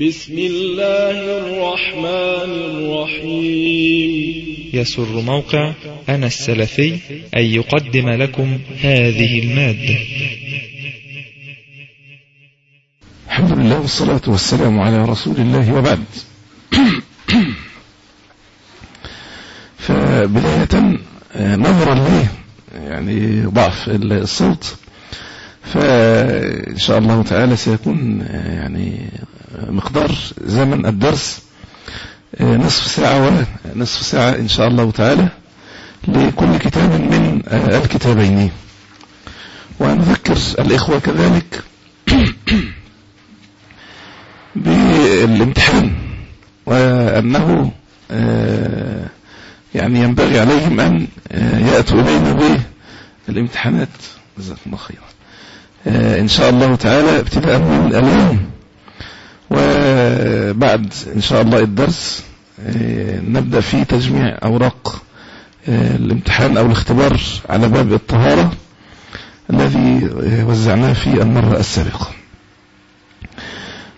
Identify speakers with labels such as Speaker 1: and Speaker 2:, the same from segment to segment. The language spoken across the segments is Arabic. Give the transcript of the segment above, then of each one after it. Speaker 1: بسم الله الرحمن الرحيم يسر موقع أنا السلفي أن يقدم لكم هذه المادة الحمد لله والصلاة والسلام على رسول الله وبعد فبداية نظرا لي يعني ضعف الصوت فإن شاء الله تعالى سيكون يعني مقدار زمن الدرس نصف ساعة ولا نصف ساعة إن شاء الله تعالى لكل كتاب من الكتابين ونذكر الإخوة كذلك بالامتحان وأنه آه، يعني ينبغي عليهم أن آه، يأتوا إلينا بالامتحانات جزاكم الله خيرا آه، إن شاء الله تعالى ابتداء من اليوم وبعد إن شاء الله الدرس آه، نبدأ في تجميع أوراق آه، الامتحان أو الاختبار على باب الطهارة الذي وزعناه في المرة السابقة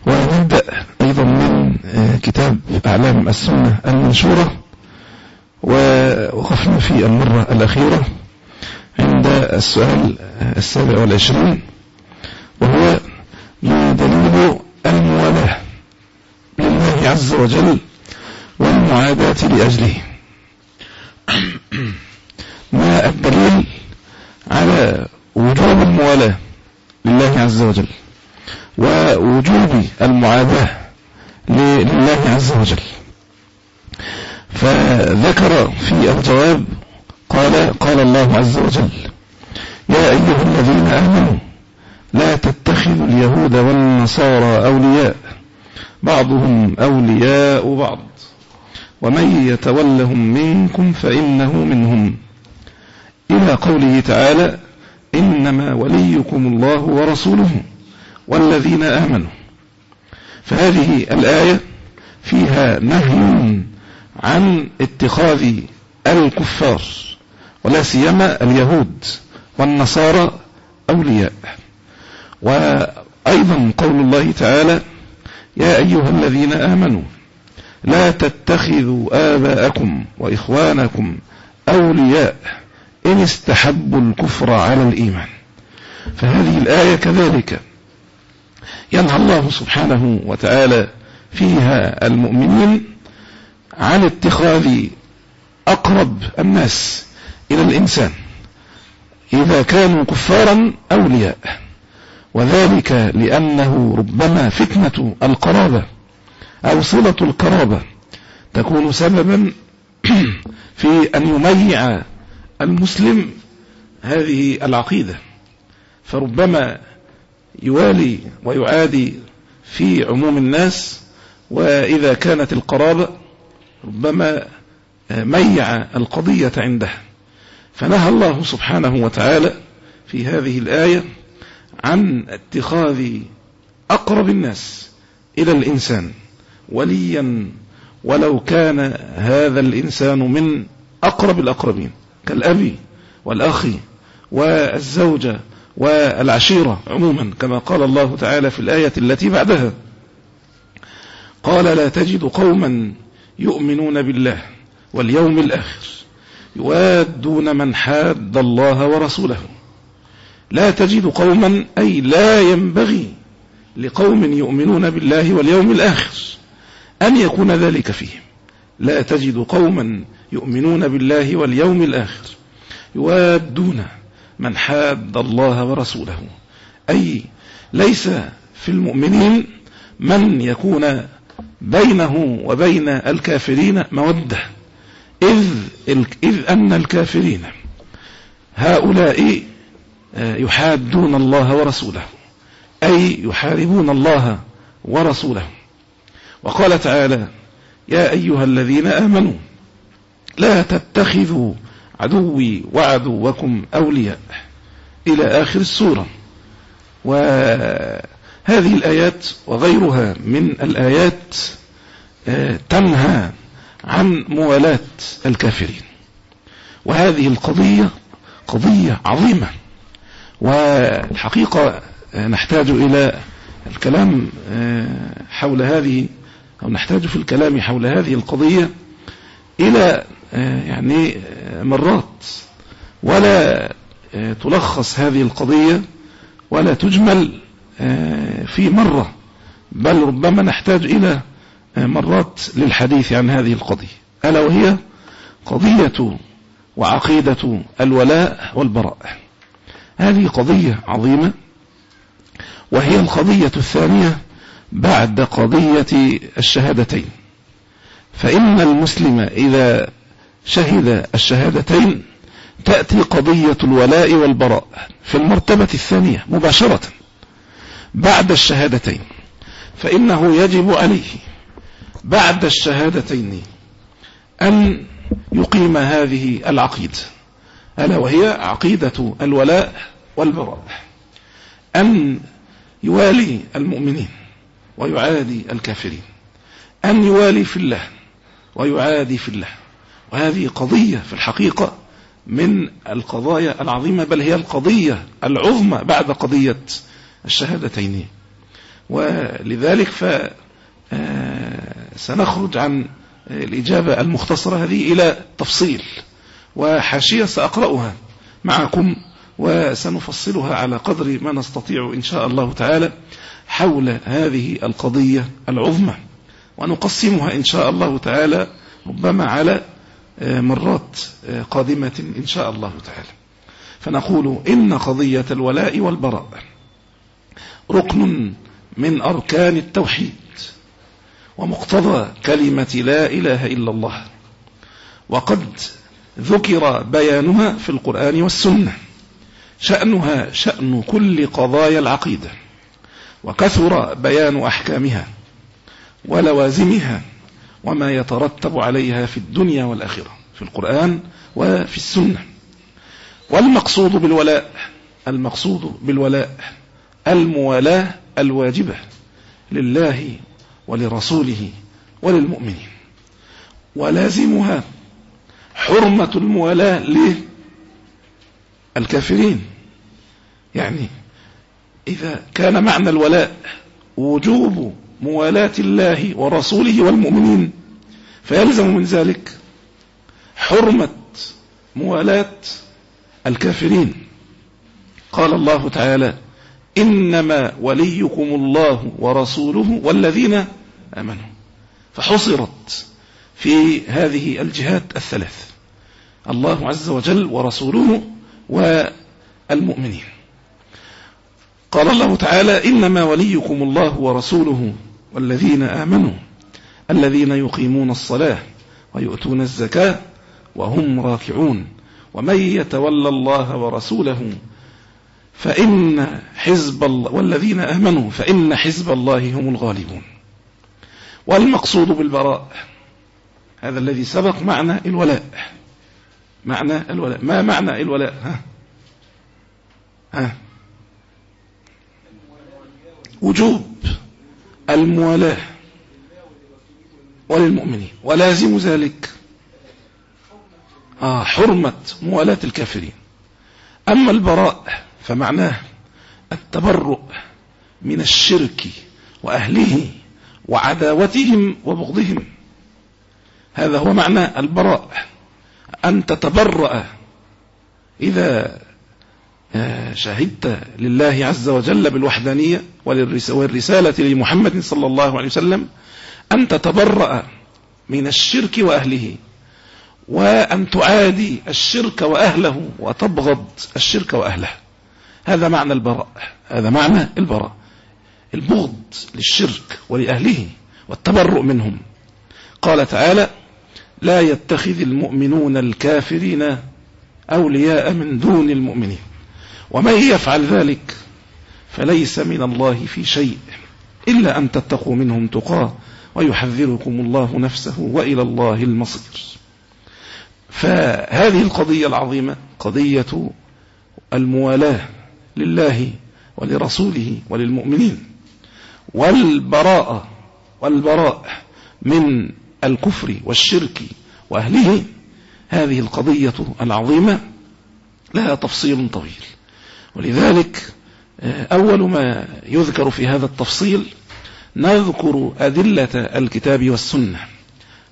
Speaker 1: ونبدأ أيضا من كتاب أعلام السنة المنشورة ووقفنا في المرة الأخيرة عند السؤال السابع والعشرين وهو ما دليل الموالاة لله عز وجل والمعاداة لأجله ما الدليل على وجوب الموالاة لله عز وجل ووجوب المعاداة لله عز وجل فذكر في الجواب قال قال الله عز وجل يا أيها الذين آمنوا لا تتخذوا اليهود والنصارى أولياء بعضهم أولياء بعض ومن يتولهم منكم فإنه منهم إلى قوله تعالى إنما وليكم الله ورسوله والذين آمنوا فهذه الآية فيها نهي عن اتخاذ الكفار ولا سيما اليهود والنصارى أولياء وأيضا قول الله تعالى يا أيها الذين آمنوا لا تتخذوا آباءكم وإخوانكم أولياء إن استحبوا الكفر على الإيمان فهذه الآية كذلك ينهى الله سبحانه وتعالى فيها المؤمنين عن اتخاذ أقرب الناس إلى الإنسان إذا كانوا كفارا أولياء وذلك لأنه ربما فتنة القرابة أو صلة القرابة تكون سببا في أن يميع المسلم هذه العقيدة فربما يوالي ويعادي في عموم الناس وإذا كانت القرابة ربما ميع القضية عندها فنهى الله سبحانه وتعالى في هذه الآية عن اتخاذ أقرب الناس إلى الإنسان وليا ولو كان هذا الإنسان من أقرب الأقربين كالأبي والأخ والزوجة والعشيرة عموما كما قال الله تعالى في الآية التي بعدها قال لا تجد قوما يؤمنون بالله واليوم الآخر يوادون من حاد الله ورسوله لا تجد قوما أي لا ينبغي لقوم يؤمنون بالله واليوم الآخر أن يكون ذلك فيهم لا تجد قوما يؤمنون بالله واليوم الآخر يوادون من حاد الله ورسوله أي ليس في المؤمنين من يكون بينه وبين الكافرين مودة إذ, إذ أن الكافرين هؤلاء آه، يحادون الله ورسوله أي يحاربون الله ورسوله وقال تعالى يا أيها الذين آمنوا لا تتخذوا عدوي وعدوكم أولياء إلى آخر السورة وهذه الآيات وغيرها من الآيات آه، تنهى عن موالاة الكافرين وهذه القضية قضية عظيمة والحقيقة نحتاج إلى الكلام آه، حول هذه أو نحتاج في الكلام حول هذه القضية إلى آه، يعني آه، مرات ولا تلخص هذه القضية ولا تجمل في مرة بل ربما نحتاج إلى مرات للحديث عن هذه القضية ألا وهي قضية وعقيدة الولاء والبراء هذه قضية عظيمة وهي القضية الثانية بعد قضية الشهادتين فإن المسلم إذا شهد الشهادتين تأتي قضية الولاء والبراء في المرتبة الثانية مباشرة بعد الشهادتين فإنه يجب عليه بعد الشهادتين أن يقيم هذه العقيده ألا وهي عقيدة الولاء والبراء أن يوالي المؤمنين ويعادي الكافرين أن يوالي في الله ويعادي في الله وهذه قضية في الحقيقة من القضايا العظيمة بل هي القضية العظمى بعد قضية الشهادتين ولذلك ف آه، سنخرج عن الإجابة المختصرة هذه إلى تفصيل وحاشية سأقرأها معكم وسنفصلها على قدر ما نستطيع إن شاء الله تعالى حول هذه القضية العظمى ونقسمها إن شاء الله تعالى ربما على آه، مرات آه، قادمة إن شاء الله تعالى فنقول إن قضية الولاء والبراء ركن من أركان التوحيد ومقتضى كلمة لا إله إلا الله وقد ذكر بيانها في القرآن والسنة شأنها شأن كل قضايا العقيدة وكثر بيان أحكامها ولوازمها وما يترتب عليها في الدنيا والآخرة في القرآن وفي السنة والمقصود بالولاء المقصود بالولاء الموالاة الواجبة لله ولرسوله وللمؤمنين ولازمها حرمة الموالاة للكافرين يعني إذا كان معنى الولاء وجوب موالاة الله ورسوله والمؤمنين فيلزم من ذلك حرمة موالاة الكافرين قال الله تعالى إنما وليكم الله ورسوله والذين آمنوا فحصرت في هذه الجهات الثلاث الله عز وجل ورسوله والمؤمنين قال الله تعالى إنما وليكم الله ورسوله والذين آمنوا الذين يقيمون الصلاة ويؤتون الزكاة وهم راكعون ومن يتولى الله ورسوله فإن حزب الله والذين آمنوا فإن حزب الله هم الغالبون والمقصود بالبراء هذا الذي سبق معنا الولاء معنى الولاء ما معنى الولاء ها ها وجوب الموالاة وللمؤمنين ولازم ذلك آه حرمة موالاة الكافرين أما البراء فمعناه التبرؤ من الشرك وأهله وعداوتهم وبغضهم هذا هو معنى البراء أن تتبرأ إذا آه، شهدت لله عز وجل بالوحدانية والرسالة لمحمد صلى الله عليه وسلم أن تتبرأ من الشرك وأهله وأن تعادي الشرك وأهله وتبغض الشرك وأهله هذا معنى البراء هذا معنى البراء البغض للشرك ولأهله والتبرؤ منهم قال تعالى لا يتخذ المؤمنون الكافرين أولياء من دون المؤمنين ومن يفعل ذلك فليس من الله في شيء إلا أن تتقوا منهم تقاه ويحذركم الله نفسه وإلى الله المصير فهذه القضية العظيمة قضية الموالاة لله ولرسوله وللمؤمنين والبراءة والبراء من الكفر والشرك وأهله هذه القضية العظيمة لها تفصيل طويل ولذلك آه، أول ما يذكر في هذا التفصيل نذكر أدلة الكتاب والسنة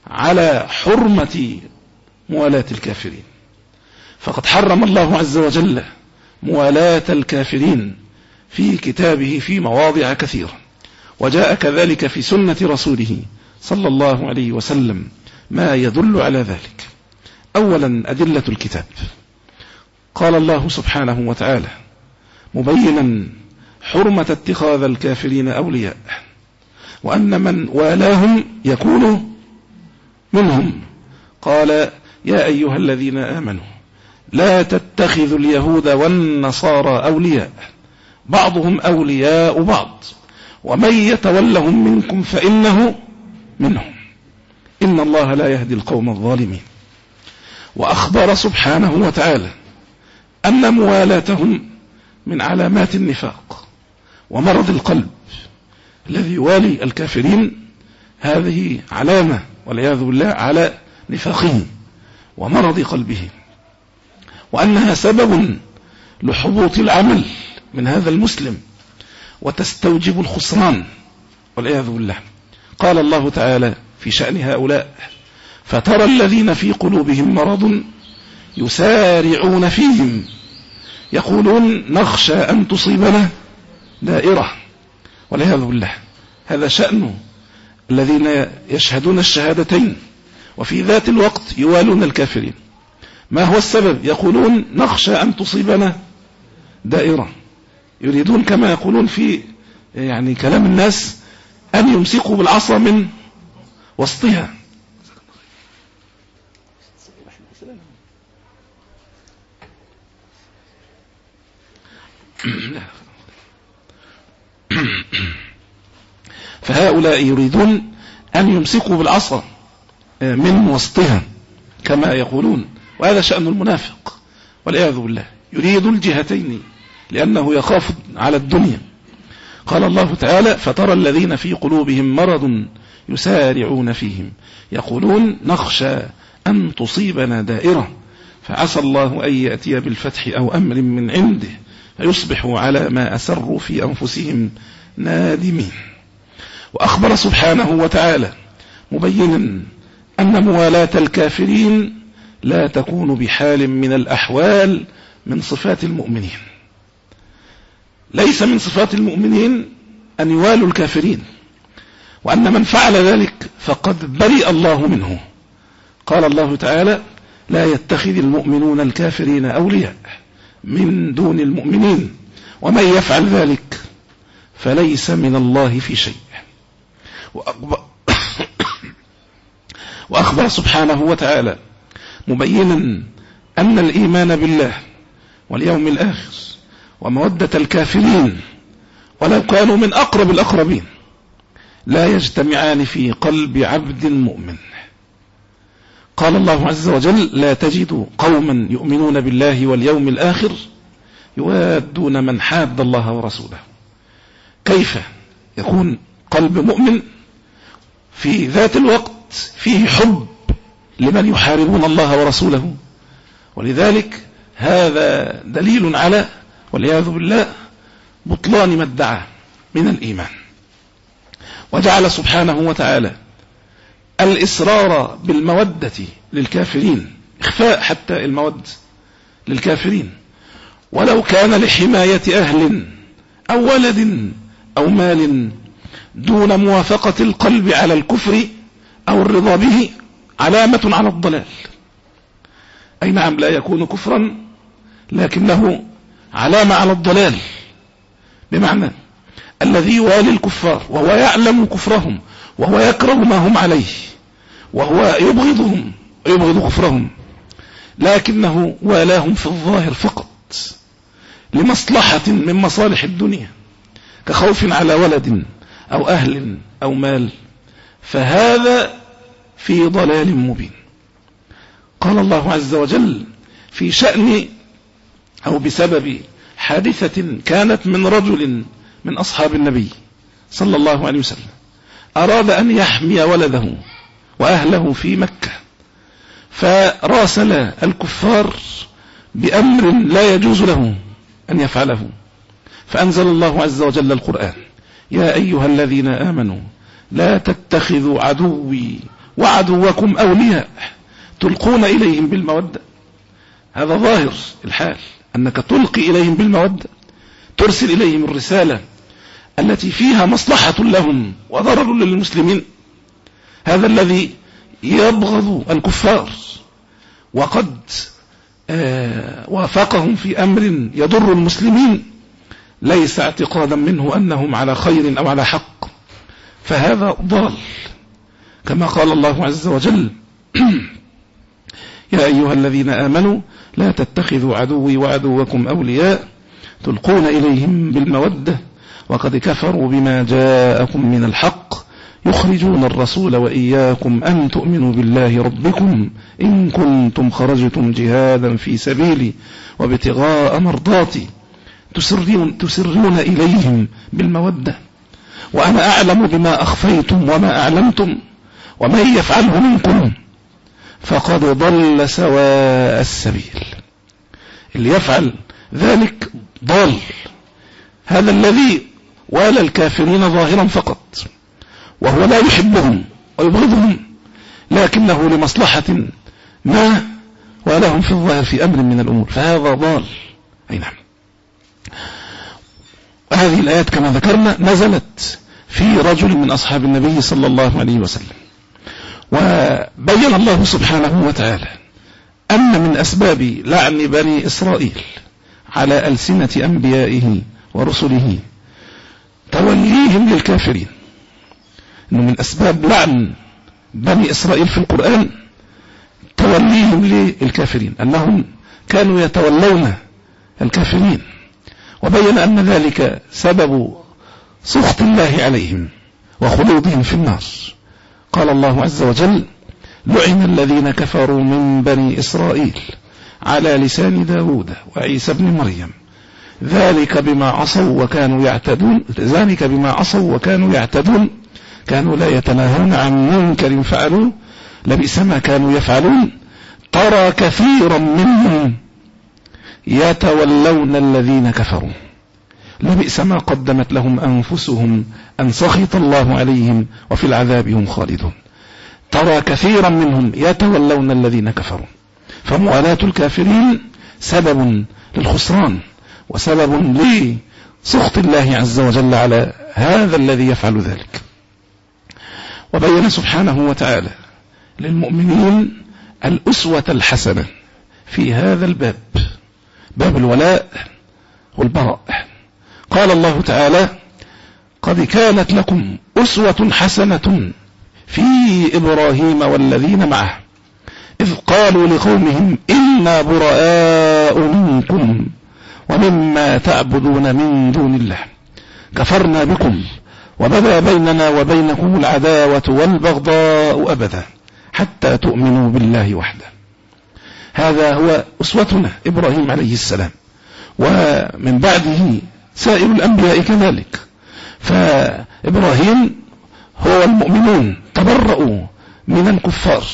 Speaker 1: على حرمة موالاة الكافرين فقد حرم الله عز وجل موالاة الكافرين في كتابه في مواضع كثيرة وجاء كذلك في سنة رسوله صلى الله عليه وسلم ما يدل على ذلك أولا أدلة الكتاب قال الله سبحانه وتعالى مبينا حرمة اتخاذ الكافرين أولياء وأن من والاهم يكون منهم قال يا أيها الذين آمنوا لا تتخذوا اليهود والنصارى أولياء بعضهم أولياء بعض ومن يتولهم منكم فإنه منهم إن الله لا يهدي القوم الظالمين وأخبر سبحانه وتعالى أن موالاتهم من علامات النفاق ومرض القلب الذي يوالي الكافرين هذه علامة والعياذ بالله على نفاقهم ومرض قلبه وأنها سبب لحبوط العمل من هذا المسلم وتستوجب الخسران والعياذ بالله قال الله تعالى في شأن هؤلاء فترى الذين في قلوبهم مرض يسارعون فيهم يقولون نخشى أن تصيبنا دائرة ولهذا بالله هذا شأن الذين يشهدون الشهادتين وفي ذات الوقت يوالون الكافرين ما هو السبب يقولون نخشى أن تصيبنا دائرة يريدون كما يقولون في يعني كلام الناس أن يمسكوا بالعصا من وسطها فهؤلاء يريدون أن يمسكوا بالعصا آه، من وسطها كما يقولون وهذا شأن المنافق والعياذ بالله يريد الجهتين لأنه يخاف على الدنيا قال الله تعالى فترى الذين في قلوبهم مرض يسارعون فيهم يقولون نخشى أن تصيبنا دائرة فعسى الله أن يأتي بالفتح أو أمر من عنده فيصبحوا على ما أسروا في أنفسهم نادمين وأخبر سبحانه وتعالى مبينا أن موالاة الكافرين لا تكون بحال من الأحوال من صفات المؤمنين ليس من صفات المؤمنين أن يوالوا الكافرين وأن من فعل ذلك فقد برئ الله منه قال الله تعالى لا يتخذ المؤمنون الكافرين أولياء من دون المؤمنين ومن يفعل ذلك فليس من الله في شيء وأخبر سبحانه وتعالى مبينا أن الإيمان بالله واليوم الآخر ومودة الكافرين ولو كانوا من أقرب الأقربين لا يجتمعان في قلب عبد مؤمن قال الله عز وجل لا تجد قوما يؤمنون بالله واليوم الآخر يوادون من حاد الله ورسوله كيف يكون قلب مؤمن في ذات الوقت فيه حب لمن يحاربون الله ورسوله ولذلك هذا دليل على والعياذ بالله بطلان ما ادعى من الإيمان وجعل سبحانه وتعالى الإصرار بالمودة للكافرين إخفاء حتى المود للكافرين ولو كان لحماية أهل أو ولد أو مال دون موافقة القلب على الكفر أو الرضا به علامة على الضلال أي نعم لا يكون كفرا لكنه علامة على الضلال بمعنى الذي يوالي الكفار وهو يعلم كفرهم وهو يكره ما هم عليه وهو يبغضهم ويبغض كفرهم لكنه والاهم في الظاهر فقط لمصلحة من مصالح الدنيا كخوف على ولد أو أهل أو مال فهذا في ضلال مبين قال الله عز وجل في شأن أو بسبب حادثة كانت من رجل من أصحاب النبي صلى الله عليه وسلم أراد أن يحمي ولده وأهله في مكة فراسل الكفار بأمر لا يجوز له أن يفعله فأنزل الله عز وجل القرآن يا أيها الذين آمنوا لا تتخذوا عدوي وعدوكم أولياء تلقون إليهم بالمودة هذا ظاهر الحال أنك تلقي إليهم بالمودة ترسل إليهم الرسالة التي فيها مصلحة لهم وضرر للمسلمين هذا الذي يبغض الكفار وقد آه، وافقهم في أمر يضر المسلمين ليس اعتقادا منه أنهم على خير أو على حق فهذا ضال كما قال الله عز وجل يا أيها الذين آمنوا لا تتخذوا عدوي وعدوكم أولياء تلقون إليهم بالمودة وقد كفروا بما جاءكم من الحق يخرجون الرسول وإياكم أن تؤمنوا بالله ربكم إن كنتم خرجتم جهادا في سبيلي وابتغاء مرضاتي تسرون, تسرون إليهم بالمودة وأنا أعلم بما أخفيتم وما أعلمتم ومن يفعله منكم فقد ضل سواء السبيل اللي يفعل ذلك ضال هذا الذي والى الكافرين ظاهرا فقط وهو لا يحبهم ويبغضهم لكنه لمصلحة ما ولهم في الظاهر في أمر من الأمور فهذا ضال أي نعم هذه الآيات كما ذكرنا نزلت في رجل من أصحاب النبي صلى الله عليه وسلم وبين الله سبحانه وتعالى أن من أسباب لعن بني إسرائيل على ألسنة أنبيائه ورسله توليهم للكافرين أنه من أسباب لعن بني إسرائيل في القرآن توليهم للكافرين أنهم كانوا يتولون الكافرين وبين أن ذلك سبب سخط الله عليهم وخلودهم في النار قال الله عز وجل لعن الذين كفروا من بني إسرائيل على لسان داود وعيسى بن مريم ذلك بما عصوا وكانوا يعتدون ذلك بما عصوا وكانوا يعتدون كانوا لا يتناهون عن منكر فعلوه لبئس ما كانوا يفعلون ترى كثيرا منهم يتولون الذين كفروا لبئس ما قدمت لهم أنفسهم أن سخط الله عليهم وفي العذاب هم خالدون ترى كثيرا منهم يتولون الذين كفروا فموالاة الكافرين سبب للخسران وسبب لسخط الله عز وجل على هذا الذي يفعل ذلك وبين سبحانه وتعالى للمؤمنين الأسوة الحسنة في هذا الباب باب الولاء والبراء قال الله تعالى قد كانت لكم أسوة حسنة في إبراهيم والذين معه إذ قالوا لقومهم إنا براء منكم ومما تعبدون من دون الله كفرنا بكم وبدا بيننا وبينكم العداوة والبغضاء أبدا حتى تؤمنوا بالله وحده هذا هو أسوتنا إبراهيم عليه السلام ومن بعده سائر الأنبياء كذلك فإبراهيم هو المؤمنون تبرؤوا من الكفار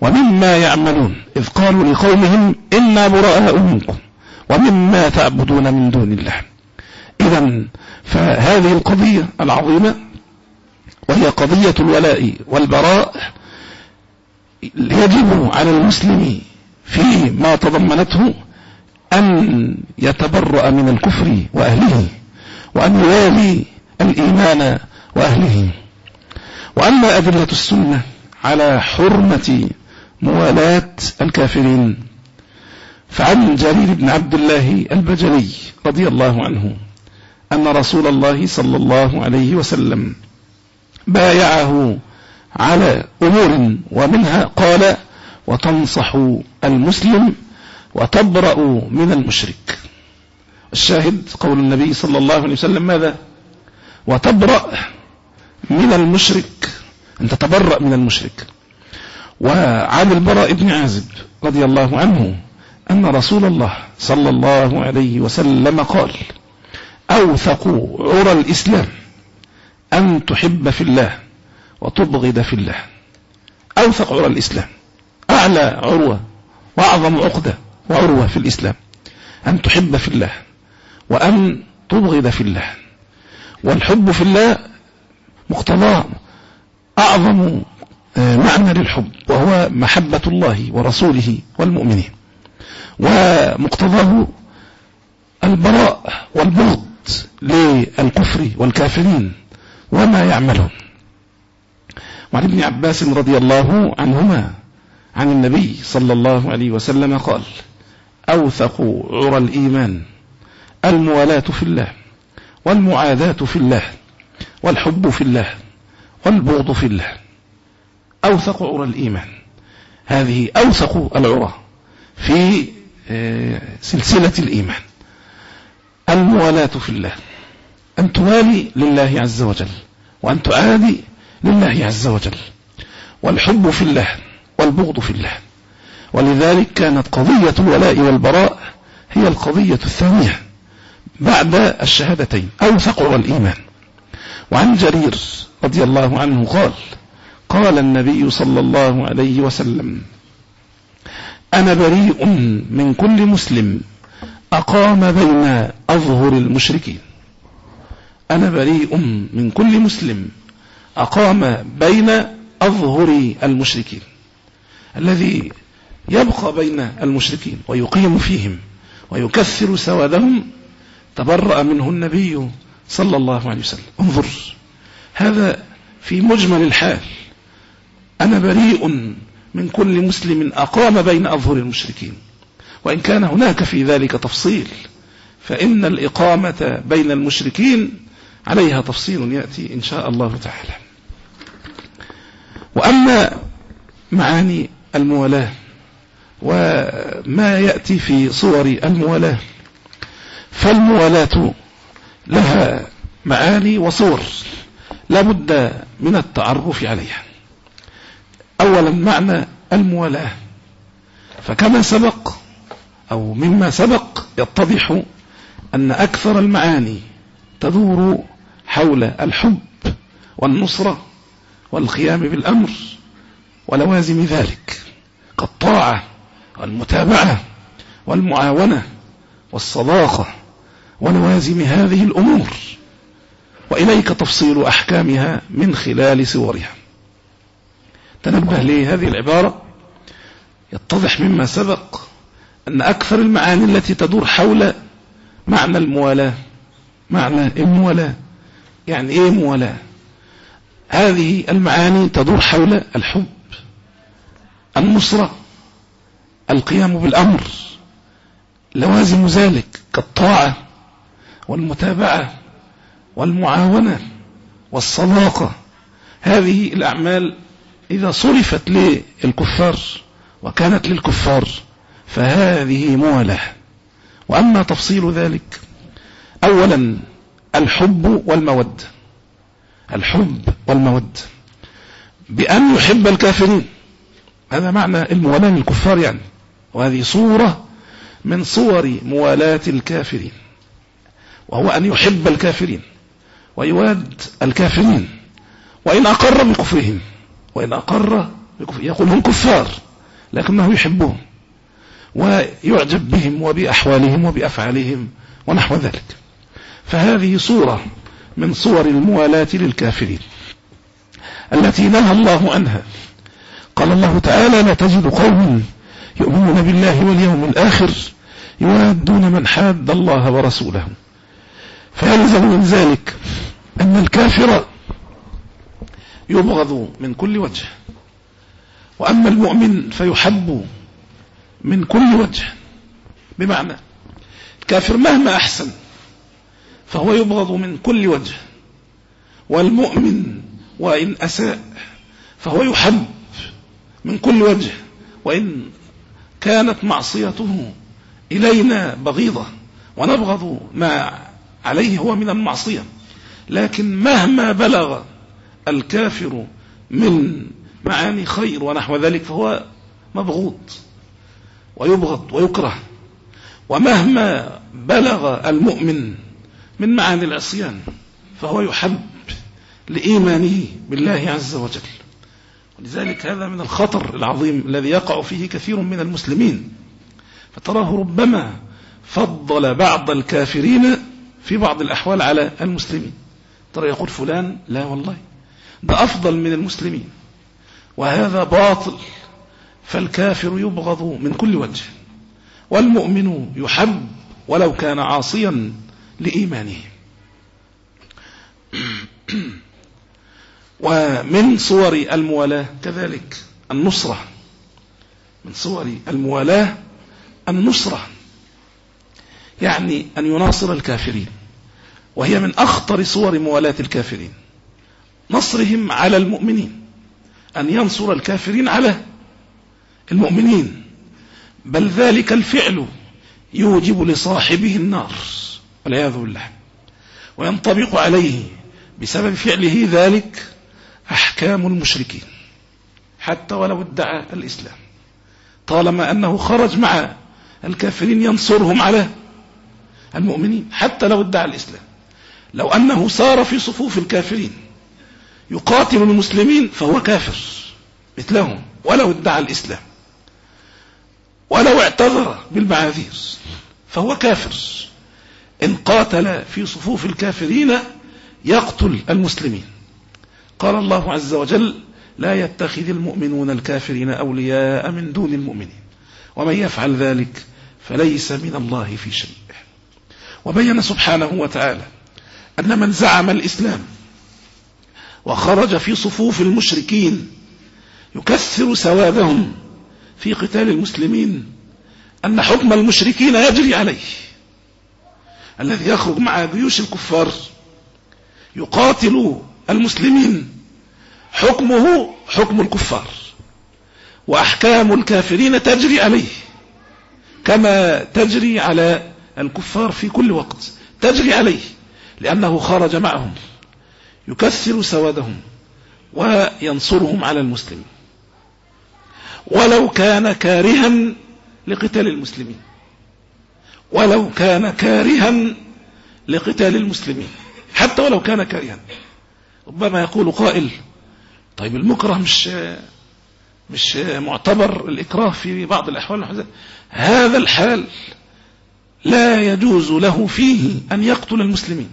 Speaker 1: ومما يعملون إذ قالوا لقومهم إنا براء منكم ومما تعبدون من دون الله إذا فهذه القضية العظيمة وهي قضية الولاء والبراء يجب على المسلم في ما تضمنته أن يتبرأ من الكفر وأهله وأن يوالي الإيمان وأهله وأما أدلة السنة على حرمة موالاة الكافرين فعن جرير بن عبد الله البجلي رضي الله عنه أن رسول الله صلى الله عليه وسلم بايعه على أمور ومنها قال وتنصح المسلم وتبرأ من المشرك الشاهد قول النبي صلى الله عليه وسلم ماذا وتبرأ من المشرك أن تتبرأ من المشرك وعن البراء بن عازب رضي الله عنه أن رسول الله صلى الله عليه وسلم قال أوثق عرى الإسلام أن تحب في الله وتبغض في الله أوثق عرى الإسلام أعلى عروة وأعظم عقدة وعروة في الإسلام أن تحب في الله وأن تبغض في الله والحب في الله مقتضى أعظم آه، معنى للحب وهو محبة الله ورسوله والمؤمنين ومقتضاه البراء والبغض للكفر والكافرين وما يعملهم وعن ابن عباس رضي الله عنهما عن النبي صلى الله عليه وسلم قال أوثق عرى الإيمان الموالاة في الله والمعاداة في الله والحب في الله والبغض في الله أوثق عرى الإيمان هذه أوثق العرى في آه، سلسلة الإيمان الموالاة في الله أن توالي لله عز وجل وأن تعادي لله عز وجل والحب في الله والبغض في الله ولذلك كانت قضية الولاء والبراء هي القضية الثانية بعد الشهادتين أوثق والإيمان وعن جرير رضي الله عنه قال قال النبي صلى الله عليه وسلم أنا بريء من كل مسلم أقام بين أظهر المشركين أنا بريء من كل مسلم أقام بين أظهر المشركين الذي يبقى بين المشركين ويقيم فيهم ويكثر سوادهم تبرأ منه النبي صلى الله عليه وسلم انظر هذا في مجمل الحال أنا بريء من كل مسلم أقام بين أظهر المشركين وإن كان هناك في ذلك تفصيل فإن الإقامة بين المشركين عليها تفصيل يأتي إن شاء الله تعالى وأما معاني الموالاه وما يأتي في صور الموالاة فالموالاة لها معاني وصور لابد من التعرف عليها أولا معنى الموالاة فكما سبق أو مما سبق يتضح أن أكثر المعاني تدور حول الحب والنصرة والقيام بالأمر ولوازم ذلك كالطاعة والمتابعة والمعاونة والصداقة ولوازم هذه الأمور وإليك تفصيل أحكامها من خلال صورها تنبه لي هذه العبارة يتضح مما سبق أن أكثر المعاني التي تدور حول معنى الموالاة معنى الموالاة يعني إيه موالاة هذه المعاني تدور حول الحب النصرة القيام بالأمر لوازم ذلك كالطاعة والمتابعة والمعاونة والصداقة هذه الأعمال إذا صرفت للكفار وكانت للكفار فهذه موالة وأما تفصيل ذلك أولا الحب والمودة الحب والمودة بأن يحب الكافرين هذا معنى الموالاة للكفار يعني وهذه صورة من صور موالاة الكافرين وهو أن يحب الكافرين ويواد الكافرين وإن أقر بكفرهم وإن أقر بكفرهم يقول هم كفار لكنه يحبهم ويعجب بهم وبأحوالهم وبأفعالهم ونحو ذلك فهذه صورة من صور الموالاة للكافرين التي نهى الله عنها قال الله تعالى لا تجد قوم يؤمنون بالله واليوم الآخر يوادون من حاد الله ورسوله فيلزم من ذلك أن الكافر يبغض من كل وجه وأما المؤمن فيحب من كل وجه بمعنى الكافر مهما أحسن فهو يبغض من كل وجه والمؤمن وإن أساء فهو يحب من كل وجه وإن كانت معصيته إلينا بغيضة ونبغض ما عليه هو من المعصية لكن مهما بلغ الكافر من معاني خير ونحو ذلك فهو مبغوض ويبغض ويكره ومهما بلغ المؤمن من معاني العصيان فهو يحب لإيمانه بالله عز وجل لذلك هذا من الخطر العظيم الذي يقع فيه كثير من المسلمين فتراه ربما فضل بعض الكافرين في بعض الأحوال على المسلمين ترى يقول فلان لا والله ده أفضل من المسلمين وهذا باطل فالكافر يبغض من كل وجه والمؤمن يحب ولو كان عاصيا لإيمانه ومن صور الموالاة كذلك النصرة من صور الموالاة النصرة يعني أن يناصر الكافرين وهي من أخطر صور موالاة الكافرين نصرهم على المؤمنين أن ينصر الكافرين على المؤمنين بل ذلك الفعل يوجب لصاحبه النار والعياذ بالله وينطبق عليه بسبب فعله ذلك أحكام المشركين حتى ولو ادعى الإسلام طالما أنه خرج مع الكافرين ينصرهم على المؤمنين حتى لو ادعى الإسلام لو أنه صار في صفوف الكافرين يقاتل المسلمين فهو كافر مثلهم ولو ادعى الإسلام ولو اعتذر بالمعاذير فهو كافر إن قاتل في صفوف الكافرين يقتل المسلمين قال الله عز وجل لا يتخذ المؤمنون الكافرين أولياء من دون المؤمنين ومن يفعل ذلك فليس من الله في شيء وبين سبحانه وتعالى أن من زعم الإسلام وخرج في صفوف المشركين يكثر سوادهم في قتال المسلمين أن حكم المشركين يجري عليه الذي يخرج مع جيوش الكفار يقاتل المسلمين حكمه حكم الكفار وأحكام الكافرين تجري عليه كما تجري على الكفار في كل وقت تجري عليه لأنه خرج معهم يكسر سوادهم وينصرهم على المسلمين ولو كان كارها لقتال المسلمين ولو كان كارها لقتال المسلمين حتى ولو كان كارها ربما يقول قائل طيب المكره مش مش معتبر الإكراه في بعض الأحوال هذا الحال لا يجوز له فيه أن يقتل المسلمين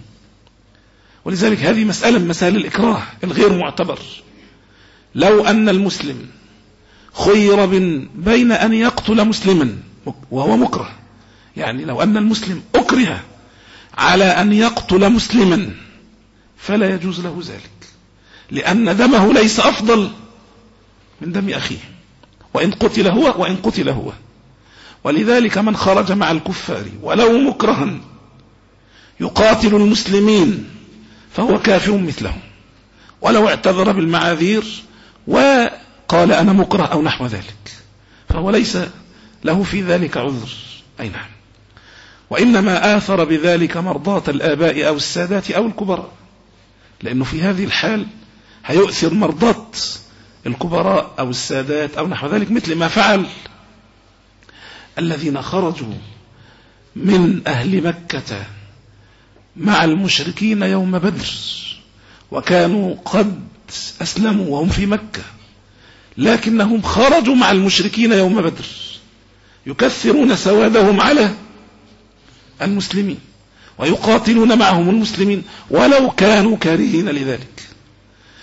Speaker 1: ولذلك هذه مسألة من مسائل الإكراه الغير معتبر لو أن المسلم خير بين أن يقتل مسلما وهو مكره يعني لو أن المسلم أكره على أن يقتل مسلما فلا يجوز له ذلك لأن دمه ليس أفضل من دم أخيه وإن قتل هو وإن قتل هو ولذلك من خرج مع الكفار ولو مكرها يقاتل المسلمين فهو كافر مثلهم ولو اعتذر بالمعاذير وقال أنا مكره أو نحو ذلك فهو ليس له في ذلك عذر أي نعم وإنما آثر بذلك مرضاة الآباء أو السادات أو الكبراء لأنه في هذه الحال هيؤثر مرضاة الكبراء أو السادات أو نحو ذلك مثل ما فعل الذين خرجوا من أهل مكة مع المشركين يوم بدر وكانوا قد أسلموا وهم في مكة لكنهم خرجوا مع المشركين يوم بدر يكثرون سوادهم على المسلمين ويقاتلون معهم المسلمين ولو كانوا كارهين لذلك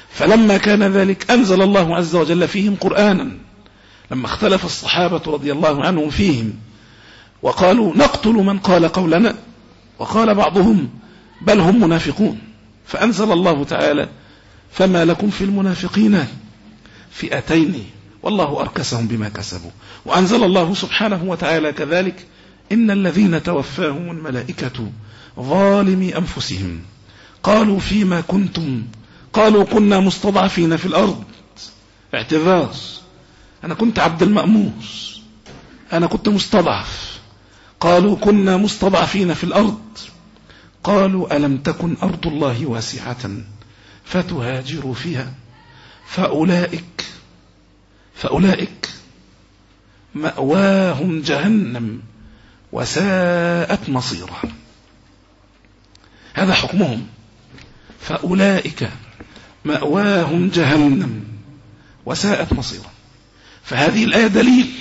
Speaker 1: فلما كان ذلك أنزل الله عز وجل فيهم قرآنا لما اختلف الصحابة رضي الله عنهم فيهم وقالوا نقتل من قال قولنا وقال بعضهم بل هم منافقون فأنزل الله تعالى فما لكم في المنافقين فئتين والله أركسهم بما كسبوا وأنزل الله سبحانه وتعالى كذلك إن الذين توفاهم الملائكة ظالمي أنفسهم قالوا فيما كنتم قالوا كنا مستضعفين في الأرض اعتذار أنا كنت عبد المأموس أنا كنت مستضعف قالوا كنا مستضعفين في الأرض قالوا ألم تكن أرض الله واسعة فتهاجروا فيها فأولئك فأولئك مأواهم جهنم وساءت مصيرهم هذا حكمهم فأولئك مأواهم جهنم وساءت مصيرا فهذه الآية دليل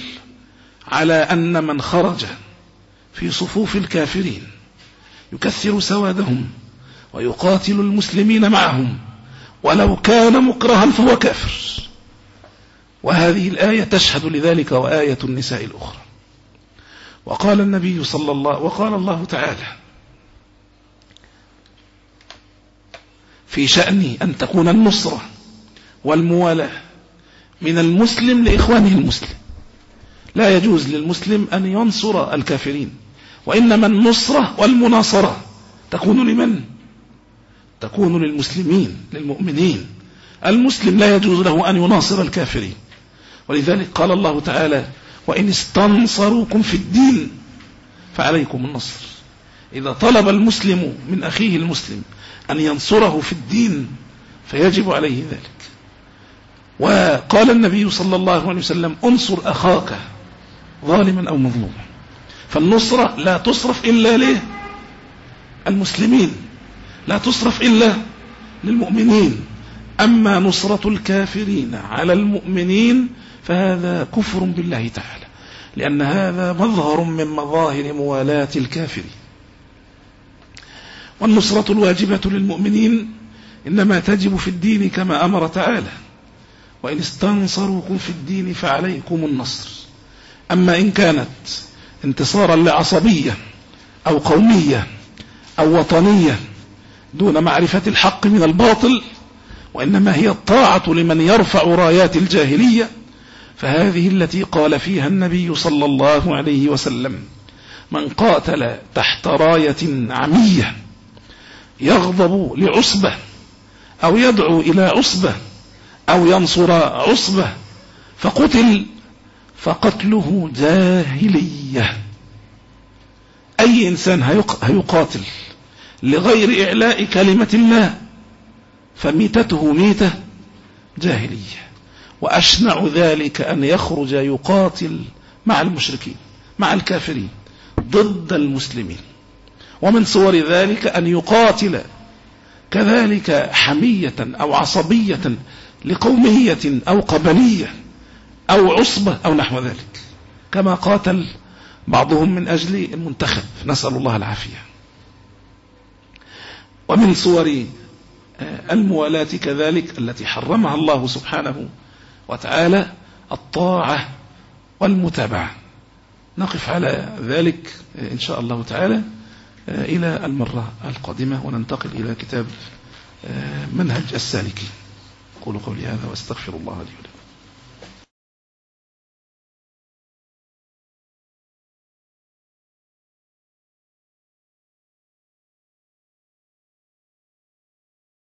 Speaker 1: على أن من خرج في صفوف الكافرين يكثر سوادهم ويقاتل المسلمين معهم ولو كان مكرها فهو كافر وهذه الآية تشهد لذلك وآية النساء الأخرى وقال النبي صلى الله وقال الله تعالى في شأن أن تكون النصرة والموالاة من المسلم لإخوانه المسلم لا يجوز للمسلم أن ينصر الكافرين وإنما النصرة والمناصرة تكون لمن؟ تكون للمسلمين للمؤمنين المسلم لا يجوز له أن يناصر الكافرين ولذلك قال الله تعالى وإن استنصروكم في الدين فعليكم النصر إذا طلب المسلم من أخيه المسلم أن ينصره في الدين فيجب عليه ذلك وقال النبي صلى الله عليه وسلم انصر أخاك ظالما أو مظلوما فالنصرة لا تصرف إلا له المسلمين لا تصرف إلا للمؤمنين أما نصرة الكافرين على المؤمنين فهذا كفر بالله تعالى لأن هذا مظهر من مظاهر موالاة الكافرين والنصرة الواجبة للمؤمنين إنما تجب في الدين كما أمر تعالى وإن استنصروكم في الدين فعليكم النصر أما إن كانت انتصارا لعصبية أو قومية أو وطنية دون معرفة الحق من الباطل وإنما هي الطاعة لمن يرفع رايات الجاهلية فهذه التي قال فيها النبي صلى الله عليه وسلم من قاتل تحت راية عمية يغضب لعصبة أو يدعو إلى عصبة أو ينصر عصبة فقتل فقتله جاهلية أي إنسان هيقاتل لغير إعلاء كلمة الله فميتته ميتة جاهلية وأشنع ذلك أن يخرج يقاتل مع المشركين مع الكافرين ضد المسلمين ومن صور ذلك أن يقاتل كذلك حمية أو عصبية لقومية أو قبلية أو عصبة أو نحو ذلك كما قاتل بعضهم من أجل المنتخب نسأل الله العافية ومن صور آه، الموالاة كذلك التي حرمها الله سبحانه وتعالى الطاعة والمتابعة نقف على ذلك آه، إن شاء الله تعالى إلى المرة القادمة وننتقل إلى كتاب آه، منهج السالكين أقول قولي هذا واستغفر الله لي ولكم